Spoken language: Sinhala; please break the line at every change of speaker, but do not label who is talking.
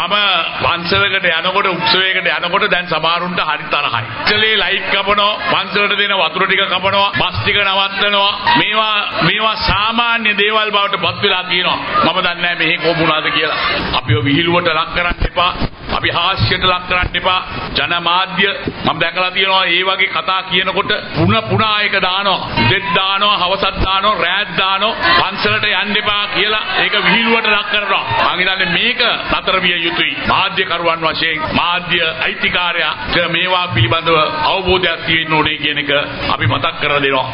මම පන්සලකට යනකොට උත්සවයකට යනකොට දැන් සමහරුන්ට හරි තරහයි. ඉතලේ ලයිට් කපනවා, පන්සලට දෙන වතුර ටික කපනවා, බස් ටික නවත්තනවා. මේවා මේවා සාමාන්‍ය දේවල් බවට පත් වෙලා තියෙනවා. මම දන්නේ නැහැ මෙහි කොහොමුණාද කියලා. අපිව විහිළුවට ලක් කරන්න එපා. අපි හාස්‍යයට ලක් කරන්න එපා. ජනමාධ්‍ය මම දැකලා තියෙනවා මේ වගේ කතා කියනකොට පුන පුනා එක දානවා. දෙත් දානවා, හවසත් දානවා, රෑත් දානවා. පන්සලට යන්න එපා කියලා ඒක විහිළුවට ලක් කරනවා. මම හිතන්නේ මේක නතර විය යුතුයි. මාධ්‍යකරුවන් වශයෙන් මාධ්‍ය අයිතිකාරයා මේවා පිළිබඳව අවබෝධයක් තියෙන්න ඕනේ කියන එක අපි මතක් කරලා දෙනවා.